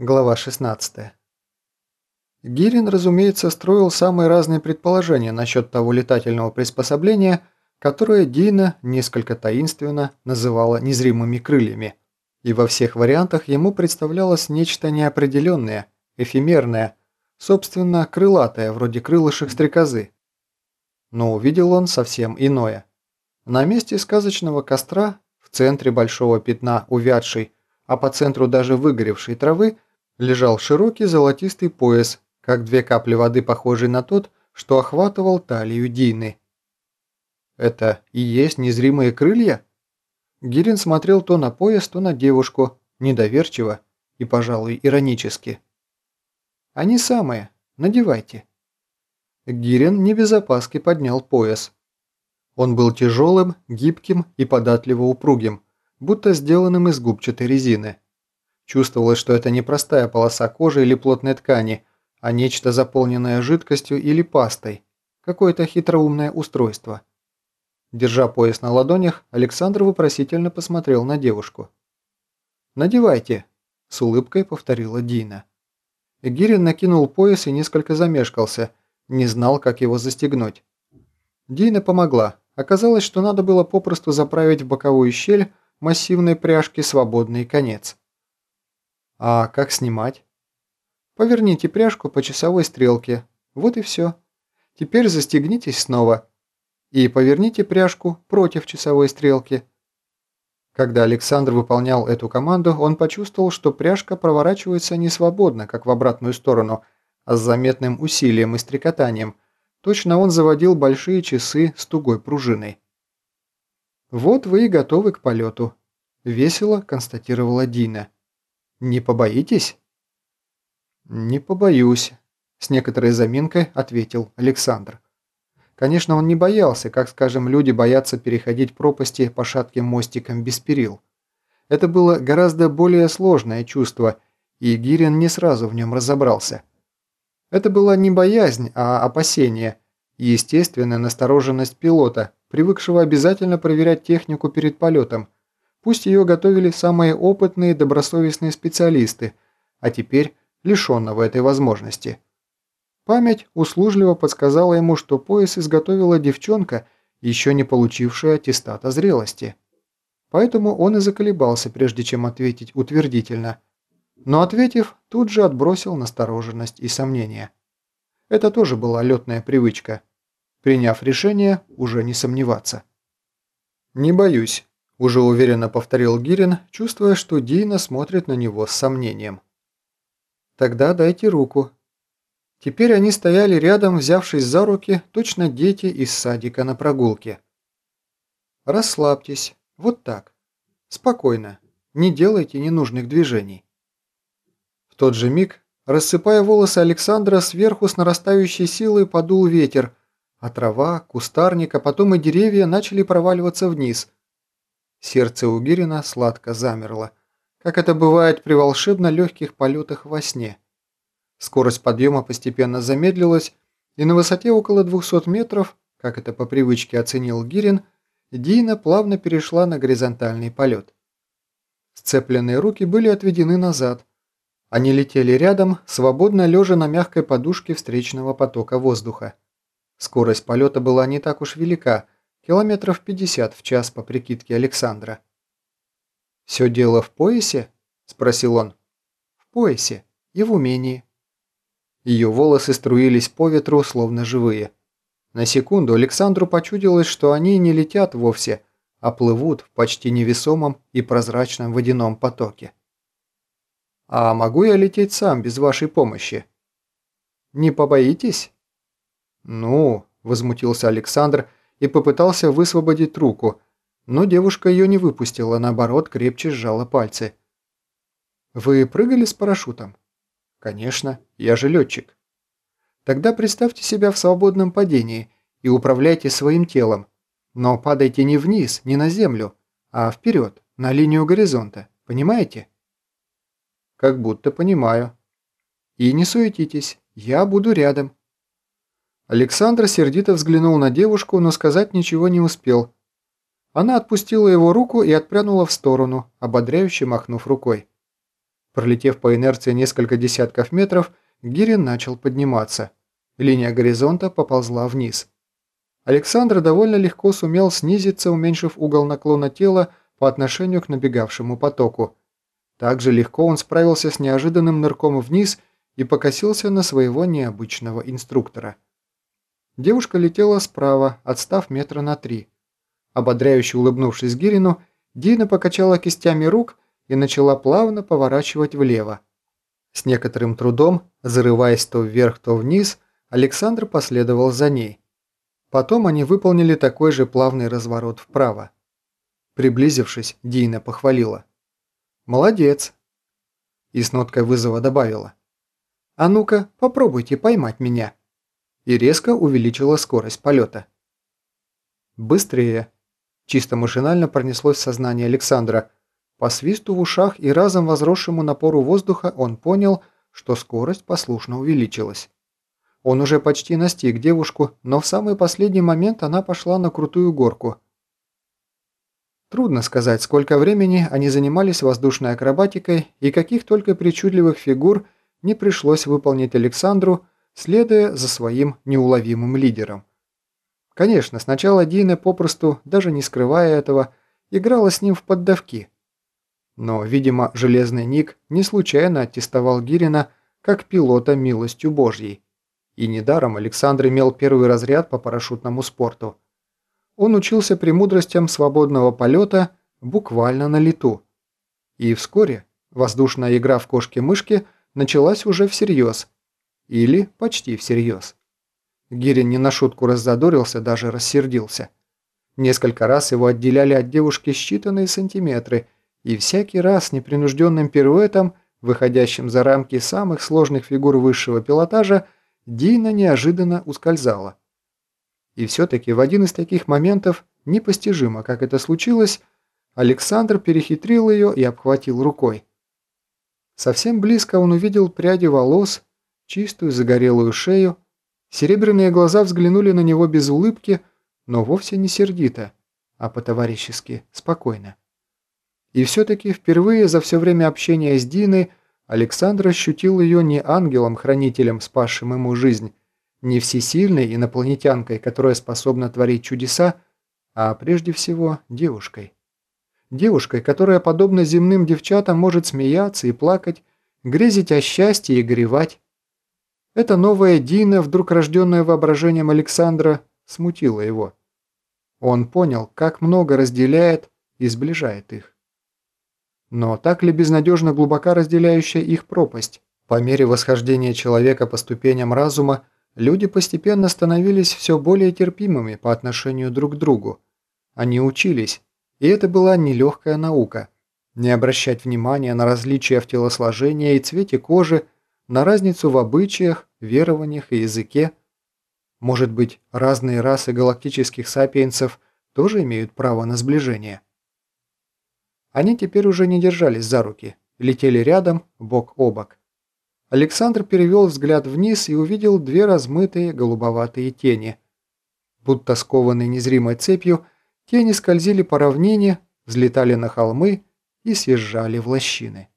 Глава 16. Гирин, разумеется, строил самые разные предположения насчет того летательного приспособления, которое Дина несколько таинственно называла незримыми крыльями, и во всех вариантах ему представлялось нечто неопределенное, эфемерное, собственно, крылатое, вроде крылышек стрекозы. Но увидел он совсем иное. На месте сказочного костра, в центре большого пятна увядшей, а по центру даже выгоревшей травы, лежал широкий золотистый пояс, как две капли воды, похожий на тот, что охватывал талию Дины. Это и есть незримые крылья? Гирин смотрел то на пояс, то на девушку, недоверчиво и, пожалуй, иронически. «Они самые. Надевайте». Гирин не без опаски поднял пояс. Он был тяжелым, гибким и податливо упругим, будто сделанным из губчатой резины. Чувствовалось, что это не простая полоса кожи или плотной ткани, а нечто заполненное жидкостью или пастой, какое-то хитроумное устройство. Держа пояс на ладонях, Александр вопросительно посмотрел на девушку. «Надевайте», – с улыбкой повторила Дина. Гирин накинул пояс и несколько замешкался, не знал, как его застегнуть. Дина помогла. Оказалось, что надо было попросту заправить в боковую щель массивной пряжки свободный конец. А как снимать? Поверните пряжку по часовой стрелке. Вот и все. Теперь застегнитесь снова. И поверните пряжку против часовой стрелки. Когда Александр выполнял эту команду, он почувствовал, что пряжка проворачивается не свободно, как в обратную сторону, а с заметным усилием и стрекотанием. Точно он заводил большие часы с тугой пружиной. «Вот вы и готовы к полету», – весело констатировала Дина. «Не побоитесь?» «Не побоюсь», – с некоторой заминкой ответил Александр. Конечно, он не боялся, как, скажем, люди боятся переходить пропасти по шатким мостикам без перил. Это было гораздо более сложное чувство, и Гирин не сразу в нем разобрался. Это была не боязнь, а опасение и естественная настороженность пилота, привыкшего обязательно проверять технику перед полетом – Пусть ее готовили самые опытные добросовестные специалисты, а теперь лишенного этой возможности. Память услужливо подсказала ему, что пояс изготовила девчонка, еще не получившая аттестата зрелости. Поэтому он и заколебался, прежде чем ответить утвердительно. Но ответив, тут же отбросил настороженность и сомнения. Это тоже была летная привычка. Приняв решение, уже не сомневаться. «Не боюсь», уже уверенно повторил Гирин, чувствуя, что Дина смотрит на него с сомнением. «Тогда дайте руку». Теперь они стояли рядом, взявшись за руки, точно дети из садика на прогулке. «Расслабьтесь. Вот так. Спокойно. Не делайте ненужных движений». В тот же миг, рассыпая волосы Александра, сверху с нарастающей силой подул ветер, а трава, кустарник, а потом и деревья начали проваливаться вниз – Сердце у Гирина сладко замерло, как это бывает при волшебно легких полетах во сне. Скорость подъема постепенно замедлилась, и на высоте около 200 метров, как это по привычке оценил Гирин, Дина плавно перешла на горизонтальный полет. Сцепленные руки были отведены назад. Они летели рядом, свободно лежа на мягкой подушке встречного потока воздуха. Скорость полета была не так уж велика – Километров 50 в час по прикидке Александра. «Все дело в поясе?» – спросил он. «В поясе и в умении». Ее волосы струились по ветру, словно живые. На секунду Александру почудилось, что они не летят вовсе, а плывут в почти невесомом и прозрачном водяном потоке. «А могу я лететь сам, без вашей помощи?» «Не побоитесь?» «Ну», – возмутился Александр, – и попытался высвободить руку, но девушка ее не выпустила, наоборот, крепче сжала пальцы. «Вы прыгали с парашютом?» «Конечно, я же летчик». «Тогда представьте себя в свободном падении и управляйте своим телом, но падайте не вниз, не на землю, а вперед, на линию горизонта, понимаете?» «Как будто понимаю». «И не суетитесь, я буду рядом, Александр сердито взглянул на девушку, но сказать ничего не успел. Она отпустила его руку и отпрянула в сторону, ободряюще махнув рукой. Пролетев по инерции несколько десятков метров, Гирин начал подниматься. Линия горизонта поползла вниз. Александр довольно легко сумел снизиться, уменьшив угол наклона тела по отношению к набегавшему потоку. Также легко он справился с неожиданным нырком вниз и покосился на своего необычного инструктора. Девушка летела справа, отстав метра на три. Ободряюще улыбнувшись Гирину, Дина покачала кистями рук и начала плавно поворачивать влево. С некоторым трудом, зарываясь то вверх, то вниз, Александр последовал за ней. Потом они выполнили такой же плавный разворот вправо. Приблизившись, Дина похвалила. «Молодец!» И с ноткой вызова добавила. «А ну-ка, попробуйте поймать меня!» И резко увеличила скорость полета. «Быстрее!» Чисто машинально пронеслось в сознание Александра. По свисту в ушах и разом возросшему напору воздуха он понял, что скорость послушно увеличилась. Он уже почти настиг девушку, но в самый последний момент она пошла на крутую горку. Трудно сказать, сколько времени они занимались воздушной акробатикой и каких только причудливых фигур не пришлось выполнить Александру, следуя за своим неуловимым лидером. Конечно, сначала Дина попросту, даже не скрывая этого, играла с ним в поддавки. Но, видимо, Железный Ник не случайно аттестовал Гирина как пилота милостью Божьей. И недаром Александр имел первый разряд по парашютному спорту. Он учился премудростям свободного полета буквально на лету. И вскоре воздушная игра в кошки-мышки началась уже всерьез. Или почти всерьез. Гирин не на шутку раззадорился, даже рассердился. Несколько раз его отделяли от девушки считанные сантиметры, и всякий раз непринужденным пируэтом, выходящим за рамки самых сложных фигур высшего пилотажа, Дина неожиданно ускользала. И все-таки в один из таких моментов, непостижимо, как это случилось, Александр перехитрил ее и обхватил рукой. Совсем близко он увидел пряди волос, чистую загорелую шею, Серебряные глаза взглянули на него без улыбки, но вовсе не сердито, а по-товарищески спокойно. И все-таки впервые за все время общения с Диной Александр ощутил ее не ангелом-хранителем, спасшим ему жизнь, не всесильной инопланетянкой, которая способна творить чудеса, а прежде всего девушкой. Девушкой, которая, подобно земным девчатам, может смеяться и плакать, грезить о счастье и горевать, эта новая Дина, вдруг рожденная воображением Александра, смутила его. Он понял, как много разделяет и сближает их. Но так ли безнадежно глубока разделяющая их пропасть? По мере восхождения человека по ступеням разума, люди постепенно становились все более терпимыми по отношению друг к другу. Они учились, и это была нелегкая наука. Не обращать внимания на различия в телосложении и цвете кожи, на разницу в обычаях, верованиях и языке. Может быть, разные расы галактических сапиенсов тоже имеют право на сближение. Они теперь уже не держались за руки, летели рядом, бок о бок. Александр перевел взгляд вниз и увидел две размытые голубоватые тени. Будто скованные незримой цепью, тени скользили по равнине, взлетали на холмы и съезжали в лощины.